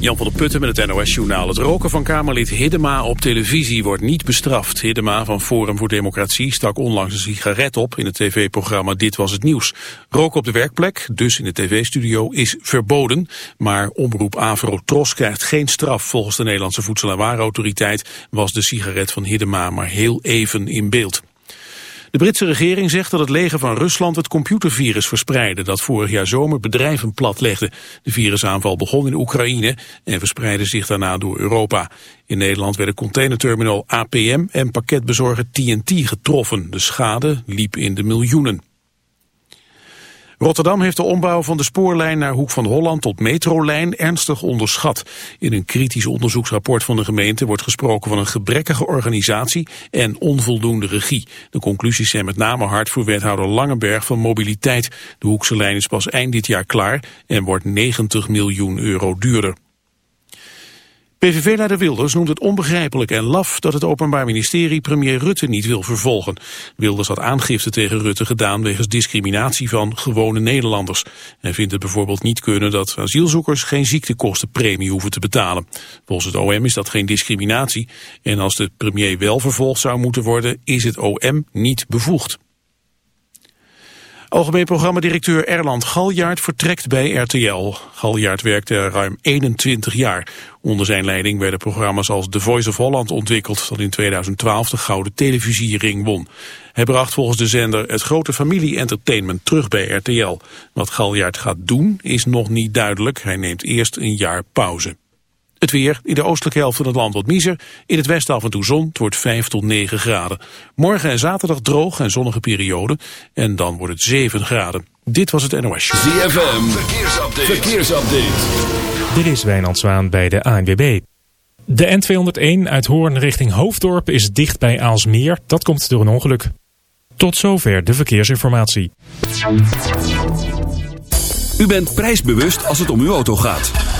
Jan van der Putten met het NOS-journaal. Het roken van Kamerlid Hiddema op televisie wordt niet bestraft. Hiddema van Forum voor Democratie stak onlangs een sigaret op in het tv-programma Dit Was Het Nieuws. Roken op de werkplek, dus in de tv-studio, is verboden. Maar omroep Avro Tros krijgt geen straf. Volgens de Nederlandse Voedsel- en Warenautoriteit was de sigaret van Hiddema maar heel even in beeld. De Britse regering zegt dat het leger van Rusland het computervirus verspreidde dat vorig jaar zomer bedrijven platlegde. De virusaanval begon in Oekraïne en verspreidde zich daarna door Europa. In Nederland werden containerterminal APM en pakketbezorger TNT getroffen. De schade liep in de miljoenen. Rotterdam heeft de ombouw van de spoorlijn naar Hoek van Holland tot metrolijn ernstig onderschat. In een kritisch onderzoeksrapport van de gemeente wordt gesproken van een gebrekkige organisatie en onvoldoende regie. De conclusies zijn met name hard voor wethouder Langenberg van Mobiliteit. De Hoekse lijn is pas eind dit jaar klaar en wordt 90 miljoen euro duurder. PVV-leider Wilders noemt het onbegrijpelijk en laf dat het Openbaar Ministerie premier Rutte niet wil vervolgen. Wilders had aangifte tegen Rutte gedaan wegens discriminatie van gewone Nederlanders. Hij vindt het bijvoorbeeld niet kunnen dat asielzoekers geen ziektekostenpremie hoeven te betalen. Volgens het OM is dat geen discriminatie en als de premier wel vervolgd zou moeten worden is het OM niet bevoegd. Algemeen programmadirecteur Erland Galjaard vertrekt bij RTL. Galjaard werkte er ruim 21 jaar. Onder zijn leiding werden programma's als The Voice of Holland ontwikkeld... dat in 2012 de Gouden Televisiering won. Hij bracht volgens de zender het grote familie-entertainment terug bij RTL. Wat Galjaard gaat doen is nog niet duidelijk. Hij neemt eerst een jaar pauze. Het weer, in de oostelijke helft van het land wat miezer. In het westen af en toe zon, het wordt 5 tot 9 graden. Morgen en zaterdag droog en zonnige periode. En dan wordt het 7 graden. Dit was het NOS. ZFM, verkeersupdate. verkeersupdate. Dit is Wijnand Zwaan bij de ANWB. De N201 uit Hoorn richting Hoofddorp is dicht bij Aalsmeer. Dat komt door een ongeluk. Tot zover de verkeersinformatie. U bent prijsbewust als het om uw auto gaat.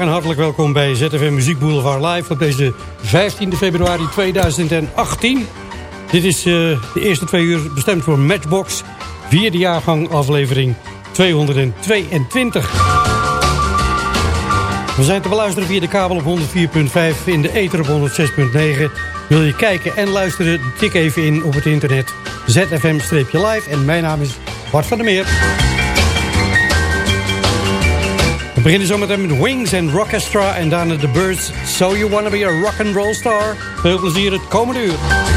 En hartelijk welkom bij ZFM Muziek Boulevard Live op deze 15 februari 2018. Dit is uh, de eerste twee uur bestemd voor Matchbox, vierde jaargang aflevering 222. We zijn te beluisteren via de kabel op 104.5, in de ether op 106.9. Wil je kijken en luisteren, tik even in op het internet ZFM-live. En mijn naam is Bart van der Meer. We beginnen zometeen met Wings en Rockestra en daarna The Birds. So You Wanna Be a Rock and Roll Star. Veel plezier het komende uur.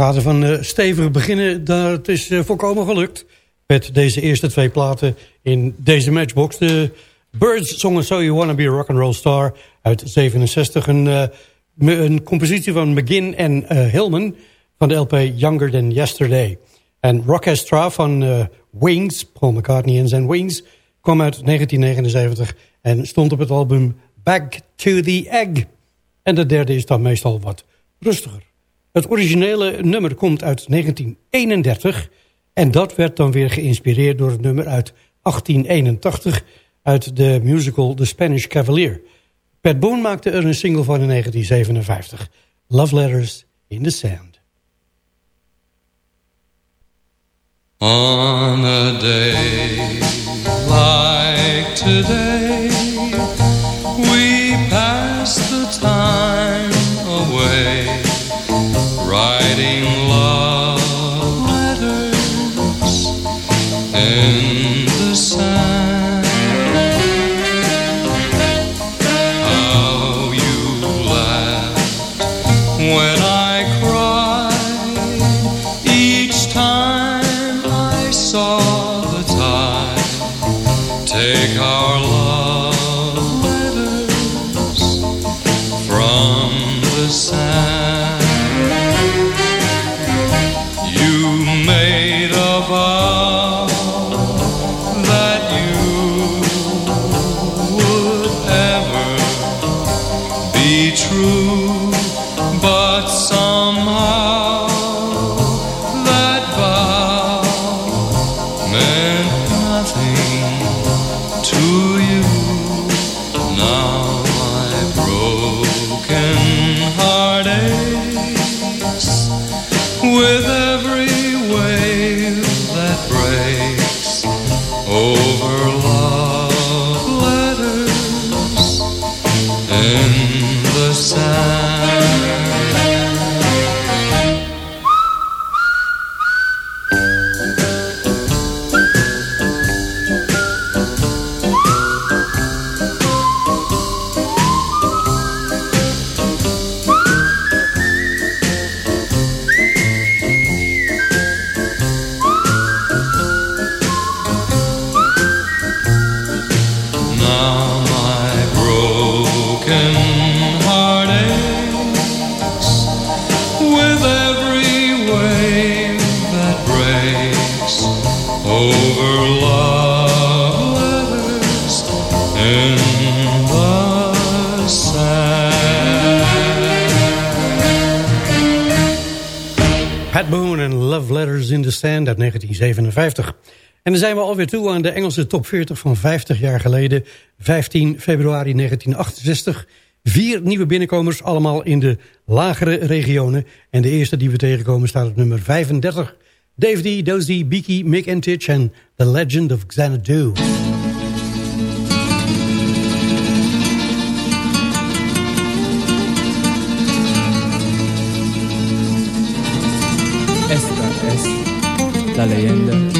Kader van uh, stevig beginnen, dat is uh, volkomen gelukt. Met deze eerste twee platen in deze matchbox. De Birds zongen So You Wanna Be a Rock'n'Roll Star uit 67. Een, uh, een compositie van McGinn en Hillman van de LP Younger Than Yesterday. En Rockestra van Wings, Paul McCartney en zijn Wings... kwam uit 1979 en stond op het album Back to the Egg. En de derde is dan meestal wat rustiger. Het originele nummer komt uit 1931 en dat werd dan weer geïnspireerd door het nummer uit 1881 uit de musical The Spanish Cavalier. Pat Boone maakte er een single van in 1957, Love Letters in the Sand. On a day like today passar. 1957. En dan zijn we alweer toe aan de Engelse top 40 van 50 jaar geleden. 15 februari 1968. Vier nieuwe binnenkomers, allemaal in de lagere regionen. En de eerste die we tegenkomen staat op nummer 35. Dave D, Dozy, Beaky, Mick Entich en The Legend of Xanadu. esta leyenda.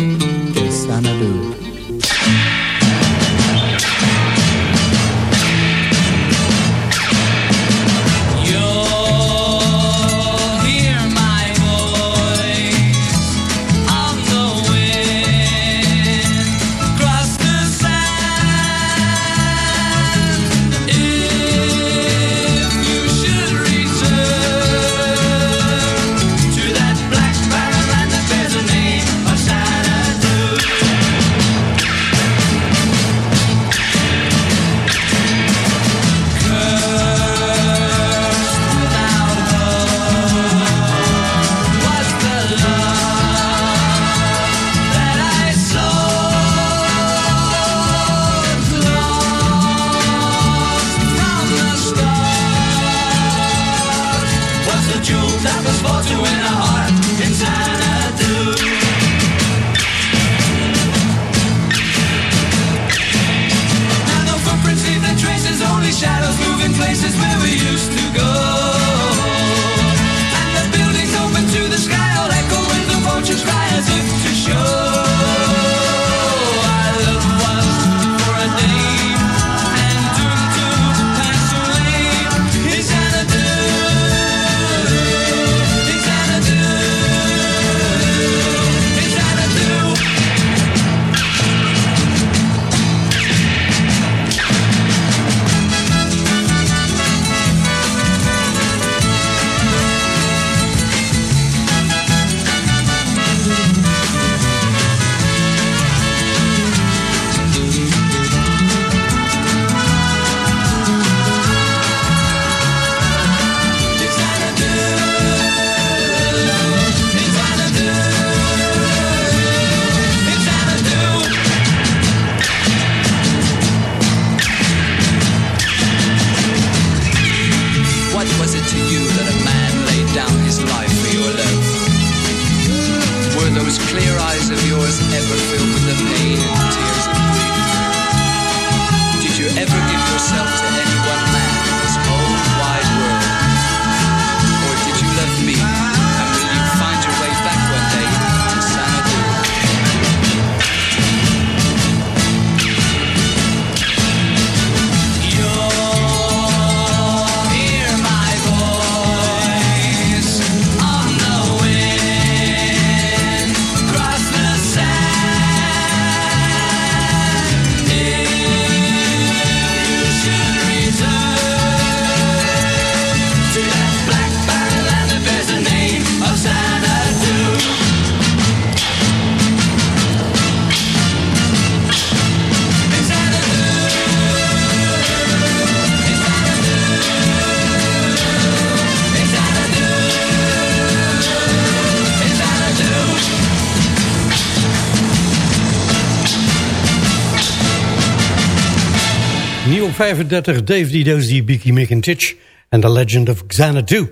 35, Dave Didosi, Beaky McIntitch en The Legend of Xanadu.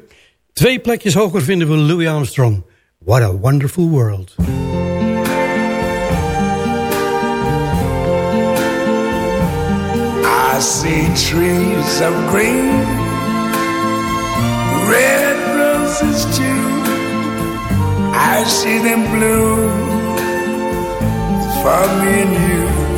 Twee plekjes hoger vinden we Louis Armstrong. What a wonderful world. I see trees of green, red roses too. I see them bloom for me and you.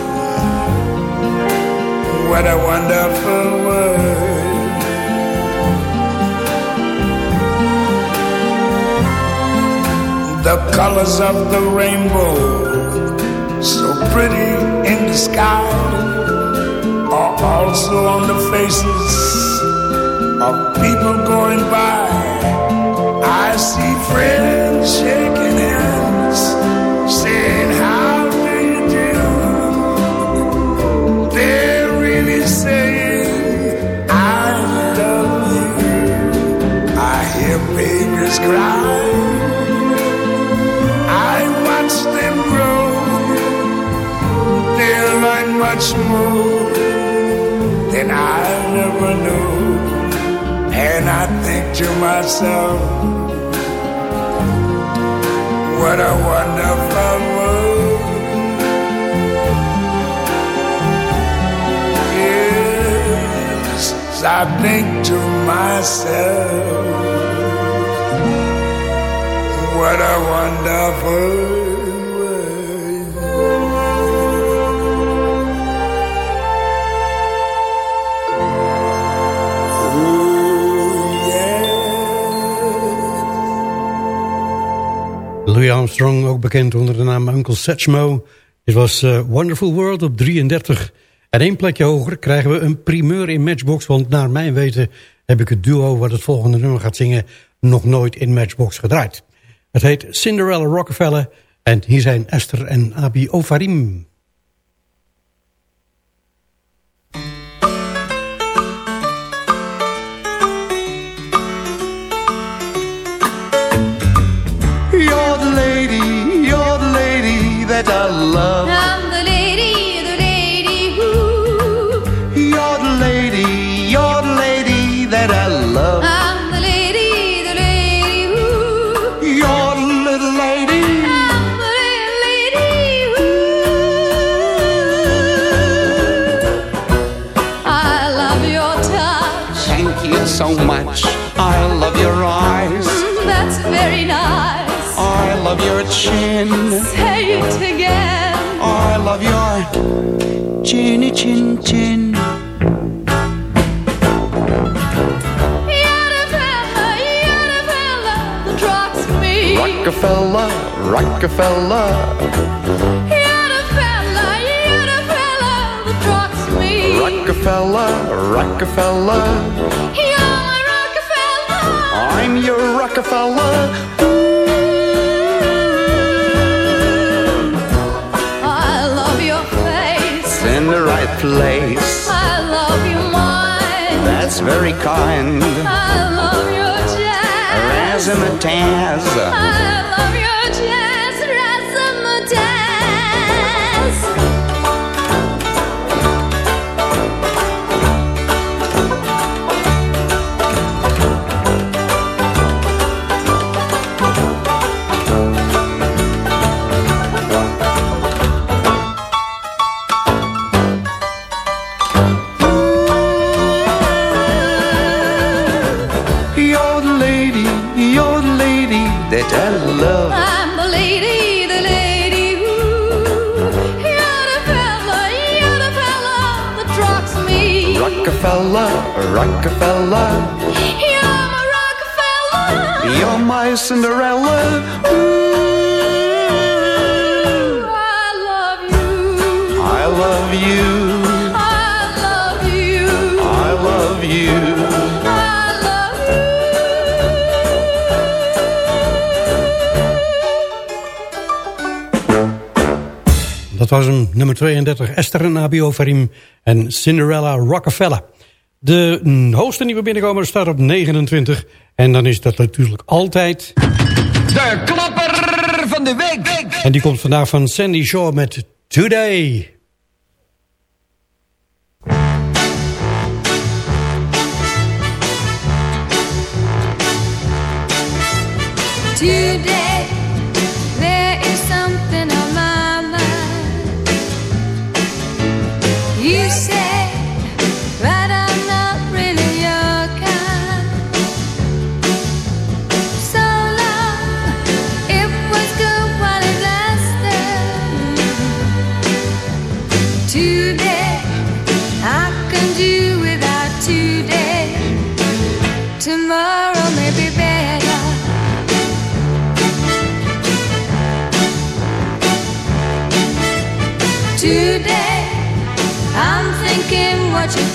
what a wonderful world. The colors of the rainbow, so pretty in the sky are also on the faces of people going by. I see friends shaking hands, babies cry. I watch them grow. They learn much more than I never knew. And I think to myself, what a wonderful world. Yes, I think to myself, What a wonderful Louis Armstrong, ook bekend onder de naam Uncle Satchmo. Dit was eh, Wonderful World op 33. En één plekje hoger krijgen we een primeur in Matchbox. Want naar mijn weten heb ik het duo wat het volgende nummer gaat zingen... nog nooit in Matchbox gedraaid. Het heet Cinderella Rockefeller en hier zijn Esther en Abi Ovarim. chinny chin chin. Yadavella, Yadavella, the drugs me. Rockefeller, Rockefeller. Yadavella, Yadavella, the drugs me. Rockefeller, Rockefeller. You're my Rockefeller. I'm your Rockefeller. place. I love you, mine. That's very kind. I love your jazz. Razzmatazz. I love you. Rockefeller, Rockefeller. You're my Rockefeller. You're my Cinderella. Ooh, I love you. I love you. was hem, nummer 32, Esther en ABO Farim en Cinderella Rockefeller. De mm, hoogste nieuwe binnenkomer staat op 29. En dan is dat natuurlijk altijd... De klapper van de week! week. En die komt vandaag van Sandy Shaw met Today. Today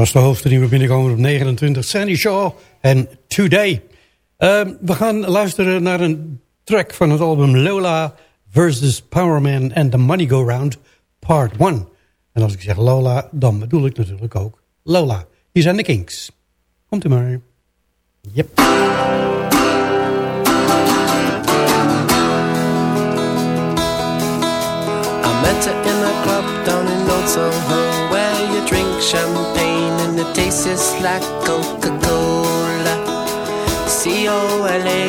was de hoogste nieuwe binnenkomer op 29. Sandy Shaw en Today. Ehm, we gaan luisteren naar een track van het album Lola versus Powerman and the Money Go Round Part 1. En als ik zeg Lola, dan bedoel ik natuurlijk ook Lola. Hier zijn de Kinks. Komt u maar. Yep. I met her a club down in Old Where you drink champagne just like Coca-Cola. C-O-L-A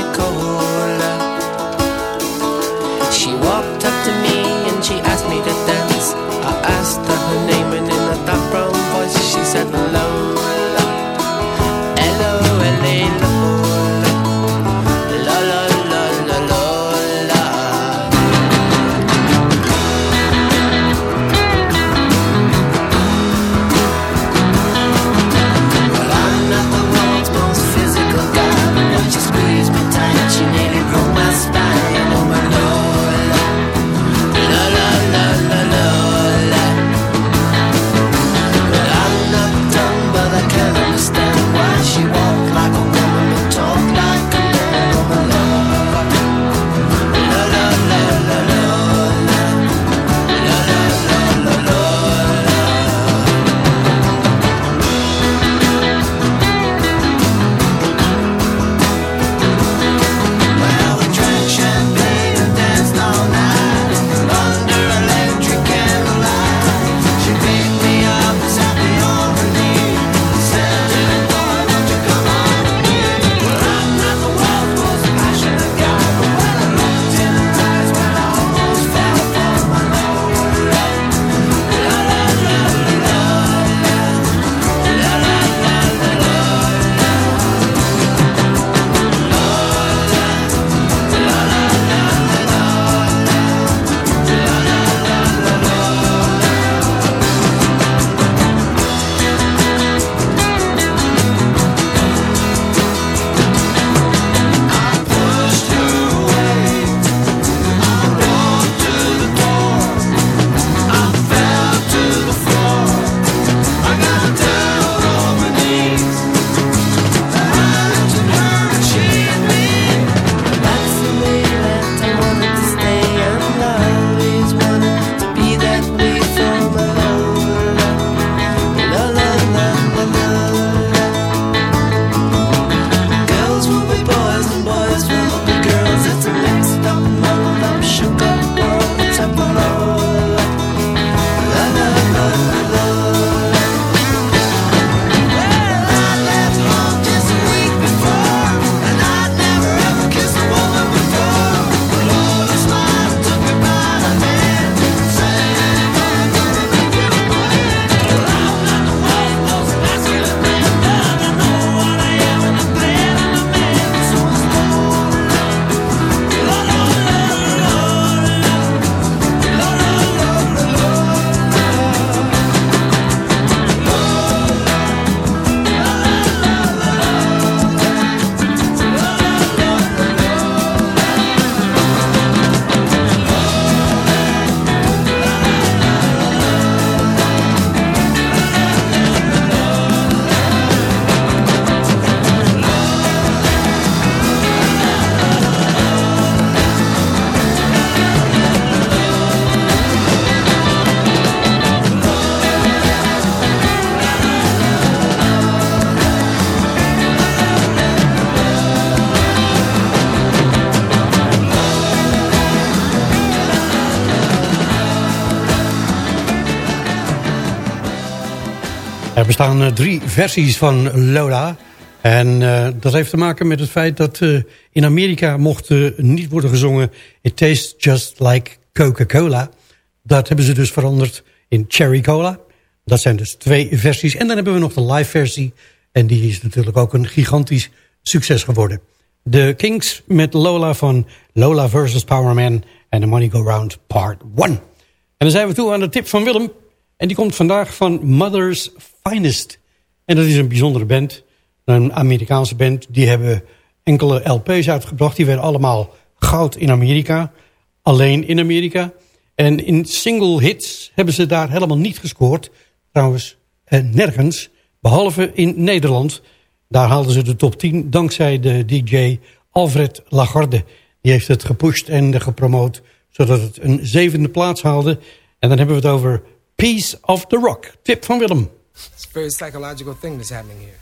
bestaan eh, drie versies van Lola. En eh, dat heeft te maken met het feit dat eh, in Amerika mocht niet worden gezongen... It tastes just like Coca-Cola. Dat hebben ze dus veranderd in Cherry Cola. Dat zijn dus twee versies. En dan hebben we nog de live versie. En die is natuurlijk ook een gigantisch succes geworden. De Kings met Lola van Lola versus Powerman... en The Money Go Round Part 1. En dan zijn we toe aan de tip van Willem... En die komt vandaag van Mother's Finest. En dat is een bijzondere band. Een Amerikaanse band. Die hebben enkele LP's uitgebracht. Die werden allemaal goud in Amerika. Alleen in Amerika. En in single hits hebben ze daar helemaal niet gescoord. Trouwens, eh, nergens. Behalve in Nederland. Daar haalden ze de top 10 dankzij de DJ Alfred Lagarde. Die heeft het gepusht en gepromoot. Zodat het een zevende plaats haalde. En dan hebben we het over Piece of the Rock. Tip van Willem. It's a very psychological thing that's happening here.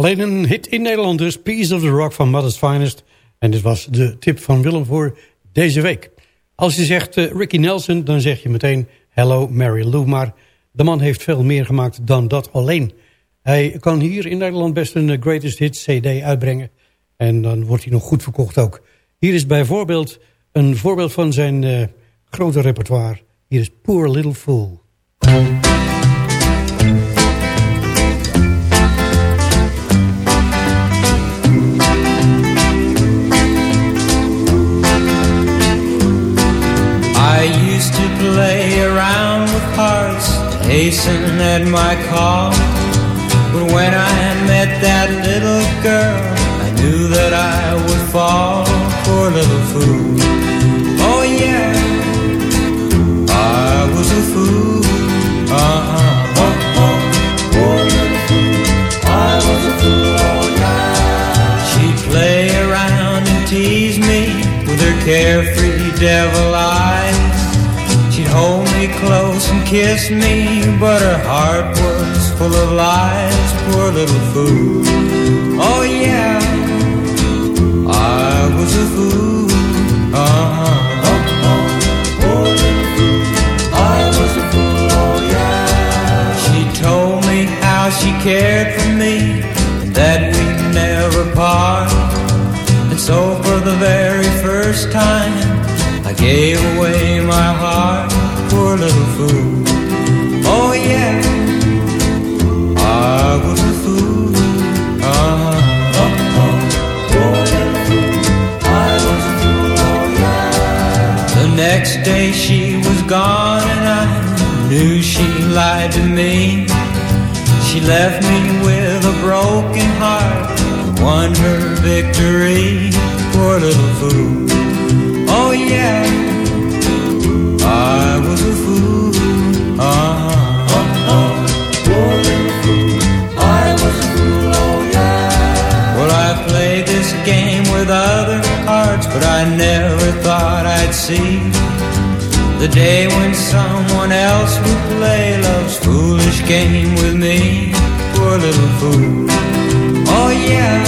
Alleen een hit in Nederland dus. Piece of the Rock van Mother's Finest. En dit was de tip van Willem voor deze week. Als je zegt eh, Ricky Nelson, dan zeg je meteen Hello Mary Lou. Maar de man heeft veel meer gemaakt dan dat alleen. Hij kan hier in Nederland best een eh, Greatest Hits CD uitbrengen. En dan wordt hij nog goed verkocht ook. Hier is bijvoorbeeld een voorbeeld van zijn eh, grote repertoire. Hier is Poor Little Fool. Play around with hearts, hasten at my call. But when I met that little girl, I knew that I would fall for a little fool. Oh yeah, I was a fool. Uh-huh. Oh, oh, poor little fool. I was a fool, oh. She'd play around and tease me with her carefree devil eyes. Close and kiss me, but her heart was full of lies. poor little fool. Oh yeah, I was a fool. Uh-huh. poor little fool. I was a fool. Oh yeah. She told me how she cared for me and that we'd never part. And so for the very first time, I gave away my heart. Poor little fool. Oh yeah, I was a fool. Uh-huh. The next day she was gone and I knew she lied to me. She left me with a broken heart, won her victory. Poor little fool. Oh yeah, see the day when someone else would play love's foolish game with me. Poor little fool. Oh yeah,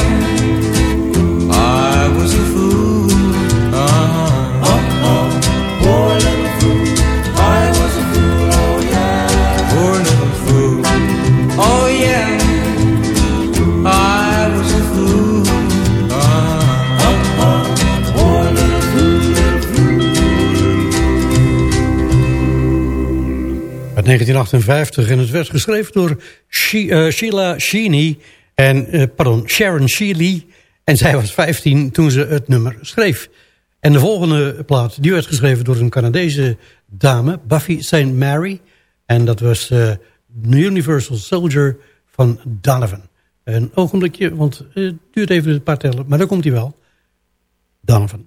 1958 en het werd geschreven door eh, Sheila Sheeny en, eh, pardon, Sharon Shealy. En zij was 15 toen ze het nummer schreef. En de volgende plaat, die werd geschreven door een Canadese dame, Buffy St. Mary. En dat was eh, Universal Soldier van Donovan. Een ogenblikje, want het duurt even een paar tellen, maar dan komt hij wel. Donovan.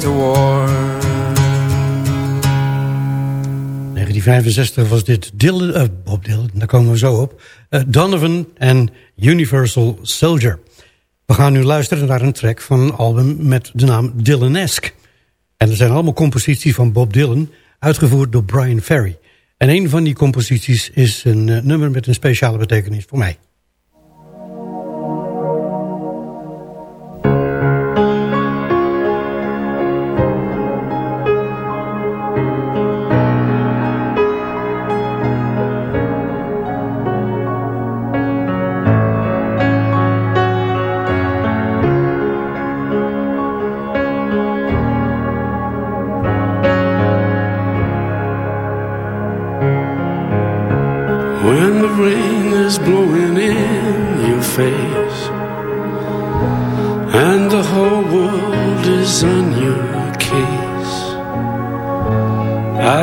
to war. 1965 was dit Dylan, eh, Bob Dylan, daar komen we zo op. Eh, Donovan en Universal Soldier. We gaan nu luisteren naar een track van een album met de naam Dylanesque. En er zijn allemaal composities van Bob Dylan, uitgevoerd door Brian Ferry. En een van die composities is een eh, nummer met een speciale betekenis voor mij.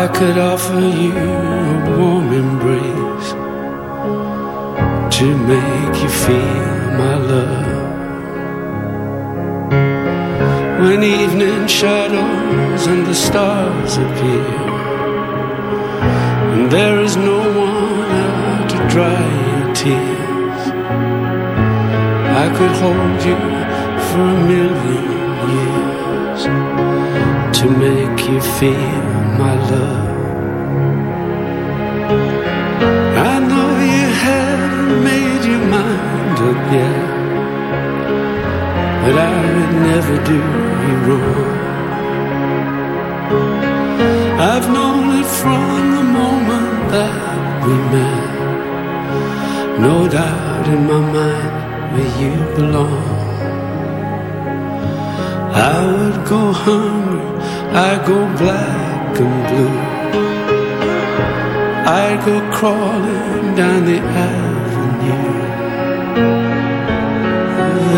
I could offer you a warm embrace to make you feel my love. When evening shadows and the stars appear, and there is no one to dry your tears, I could hold you for a million years to make you feel my love. Yet, but I would never do you wrong. I've known it from the moment that we met. No doubt in my mind where you belong. I would go hungry, I'd go black and blue. I'd go crawling down the avenue.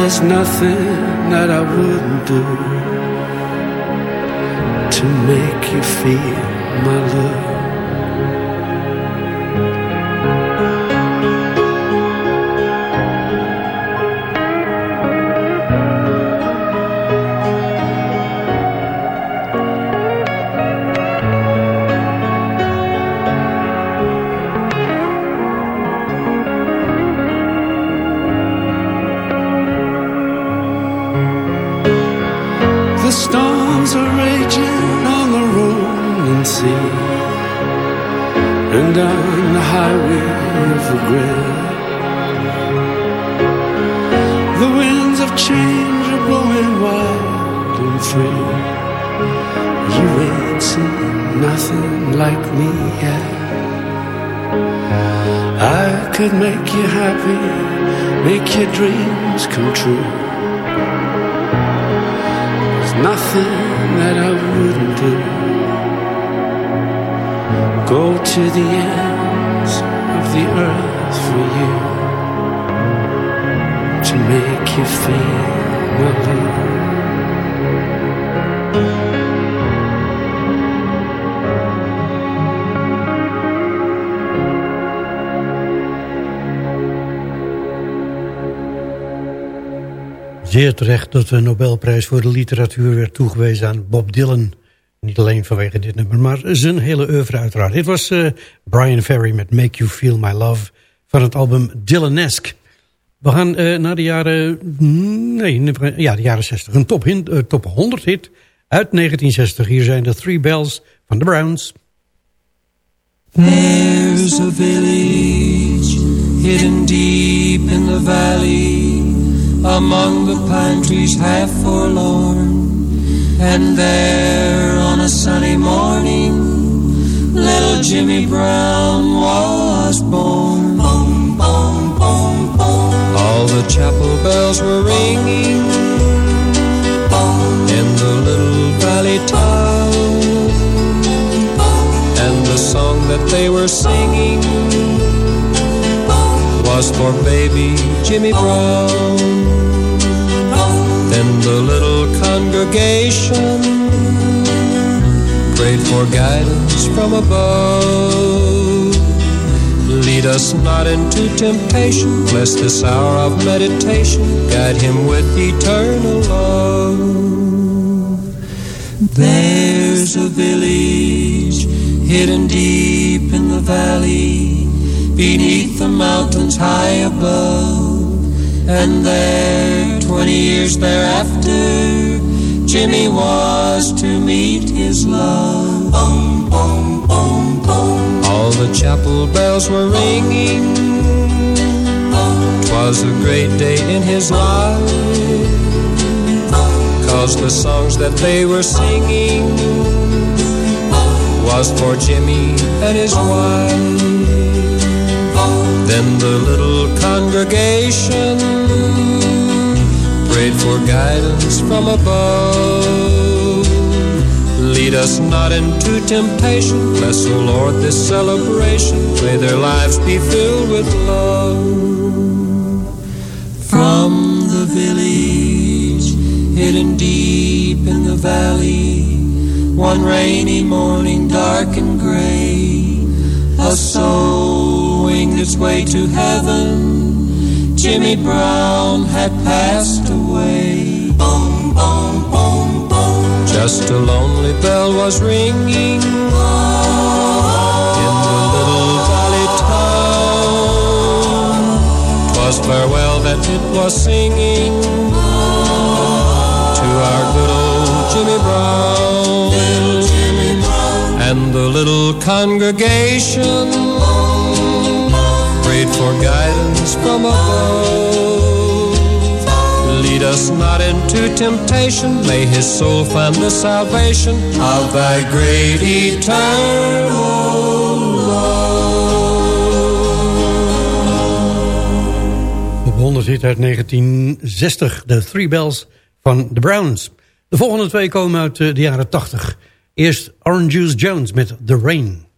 There's nothing that I wouldn't do to make you feel my love. Could make you happy, make your dreams come true. There's nothing that I wouldn't do. Go to the ends of the earth for you to make you feel Zeer terecht dat de Nobelprijs voor de literatuur werd toegewezen aan Bob Dylan. Niet alleen vanwege dit nummer, maar zijn hele oeuvre uiteraard. Dit was eh, Brian Ferry met Make You Feel My Love van het album Dylanesque. We gaan eh, naar de jaren... Nee, ja, de jaren 60. Een top, hin- eh, top 100 hit uit 1960. Hier zijn de Three Bells van de Browns. There's a village hidden deep in the valley among the pine trees half forlorn. And there on a sunny morning, little Jimmy Brown was born. Boom, boom, boom, boom. All the chapel bells were ringing in the little valley town. And the song that they were singing was for baby Jimmy Brown. Then the little congregation prayed for guidance from above. Lead us not into temptation, bless this hour of meditation, guide him with eternal love. There's a village hidden deep in the valley, beneath the mountains high above. And there, twenty years thereafter, Jimmy was to meet his love. Boom, boom, boom, boom. All the chapel bells were ringing. Twas a great day in his life. Cause the songs that they were singing was for Jimmy and his wife. Then the little congregation prayed for guidance from above. Lead us not into temptation. Bless, O Lord, this celebration. May their lives be filled with love. From the village, hidden deep in the valley, one rainy morning, dark and gray, a soul its way to heaven. Jimmy Brown had passed away. Boom, boom, boom, boom. Just a lonely bell was ringing in the little valley town. 'Twas farewell that it was singing to our good old Jimmy Brown. And the little congregation prayed for guidance from above. Lead us not into temptation. May his soul find the salvation of thy great eternal Op 100 hit uit 1960, de Three Bells van The Browns. De volgende twee komen uit eh, de jaren 80. Eerst Orange Juice Jones met The Rain.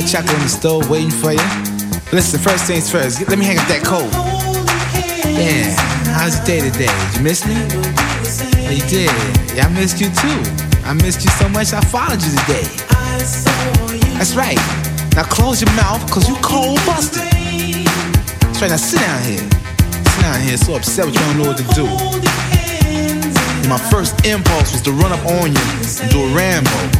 Hot chocolate on the stove waiting for you. Listen, first things first. Let me hang up that coat. Yeah, how's your day today? Did you miss me? Oh, you did. Yeah, I missed you too. I missed you so much I followed you today. That's right. Now close your mouth, cause you cold busted. That's right, now sit down here. Sit down here, so upset with you don't know what to do. And My first impulse was to run up on you and do a Rambo.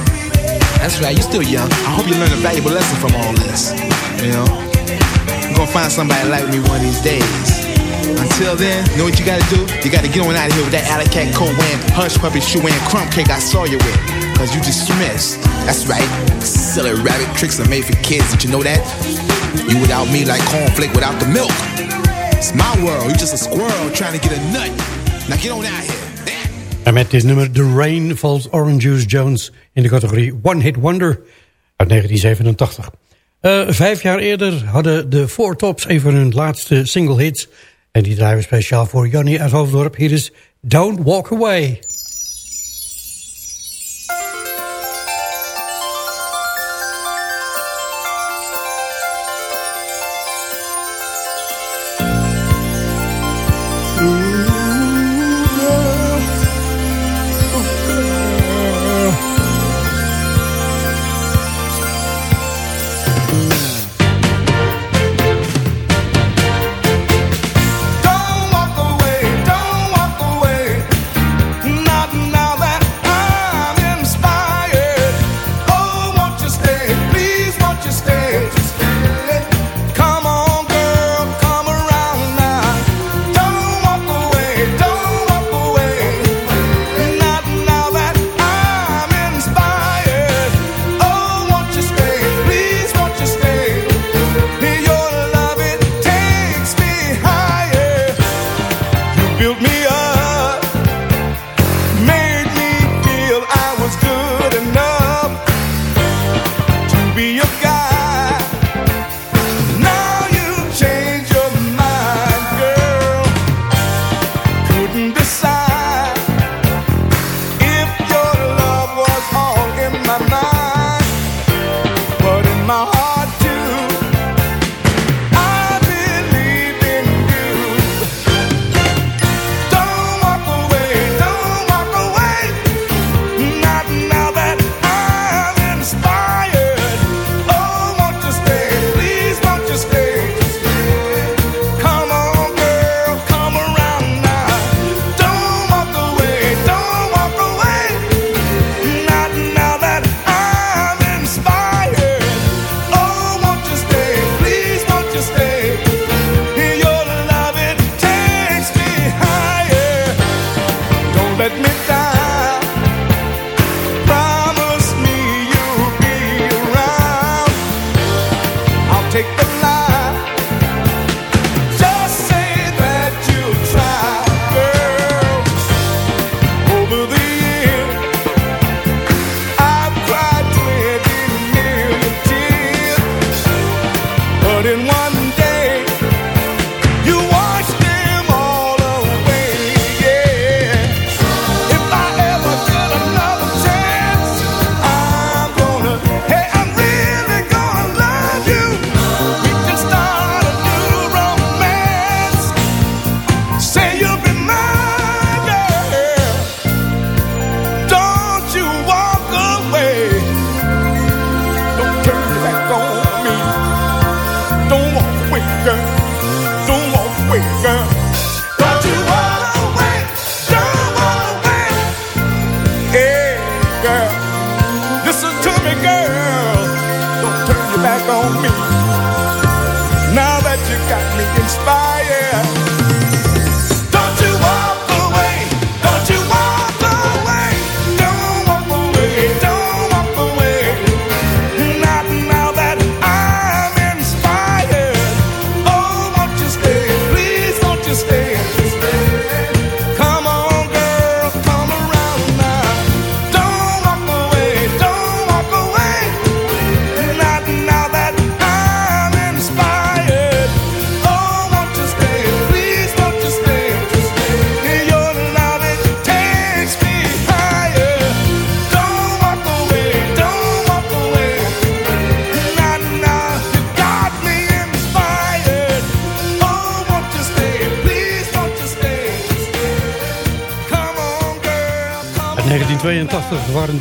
That's right, you're still young. I hope you learn a valuable lesson from all this. You know? You're gonna find somebody like me one of these days. Until then, know what you gotta do? You gotta get on out of here with that alley cat coat wearing, hush puppy shoe and crumb cake I saw you with. Cause you dismissed. That's right. Silly rabbit tricks are made for kids. Did you know that? You without me like cornflake without the milk. It's my world. You just a squirrel trying to get a nut. Now get on out here. En met dit nummer The Rain valt Orange Juice Jones in de categorie One Hit Wonder uit 1987. Eh, vijf jaar eerder hadden de Four Tops een van hun laatste single hits. En die draaien speciaal voor Jannie uit Hoofddorp. Hier is Don't Walk Away.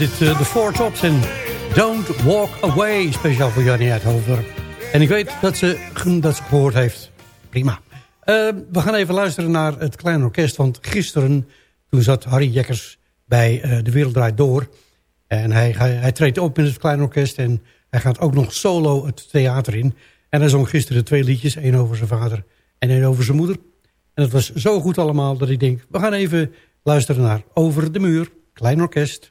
Dit eh, de Four Tops en Don't Walk Away. Speciaal voor Jannie uit. En ik weet dat ze, dat ze gehoord heeft. Prima. Eh, we gaan even luisteren naar het Kleine Orkest. Want gisteren toen zat Harry Jekkers bij eh, De Wereld Draait Door. En hij, hij, hij treedt op in het Kleine Orkest. En hij gaat ook nog solo het theater in. En hij zong gisteren twee liedjes. één over zijn vader en één over zijn moeder. En het was zo goed allemaal dat ik denk... we gaan even luisteren naar Over de Muur. Klein Orkest.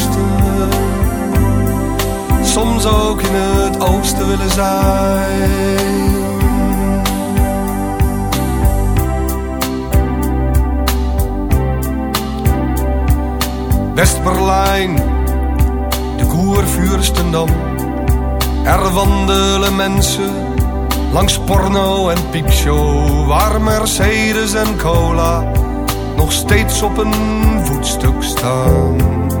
soms ook in het oosten willen zijn. West-Berlijn, de Koervuurstendam. Er wandelen mensen langs porno en piepshow, waar Mercedes en cola nog steeds op een voetstuk staan.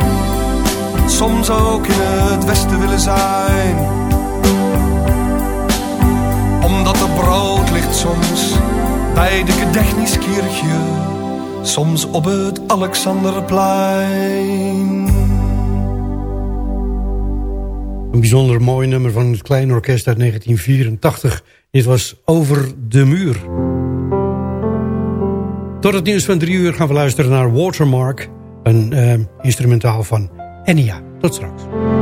soms ook in het westen willen zijn. Omdat er brood ligt soms bij de Gedechniskirchje soms op het Alexanderplein. Een bijzonder mooi nummer van het Klein Orkest uit 1984. Dit was Over de Muur. Tot het nieuws van drie uur gaan we luisteren naar Watermark. Een eh, instrumentaal van Enya. Tot straks.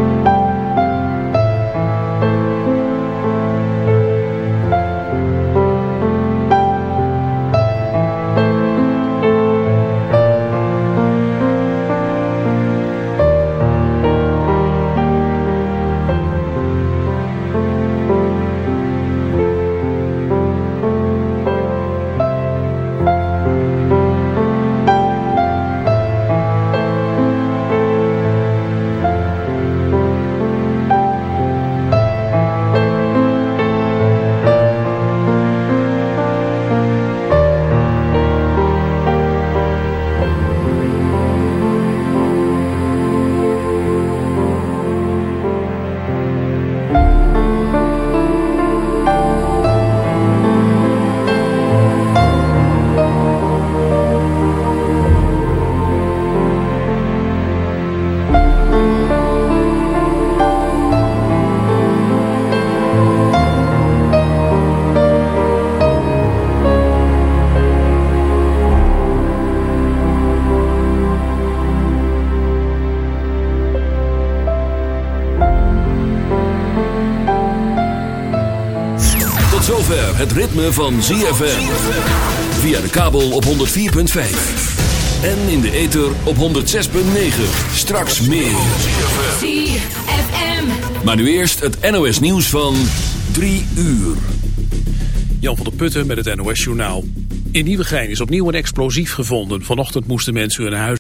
Ritme van ZFM. Via de kabel op 104.5. En in de ether op 106.9. Straks meer. ZFM. Maar nu eerst het NOS nieuws van 3 uur. Jan van der Putten met het NOS Journaal. In Nieuwegein is opnieuw een explosief gevonden. Vanochtend moesten mensen hun huis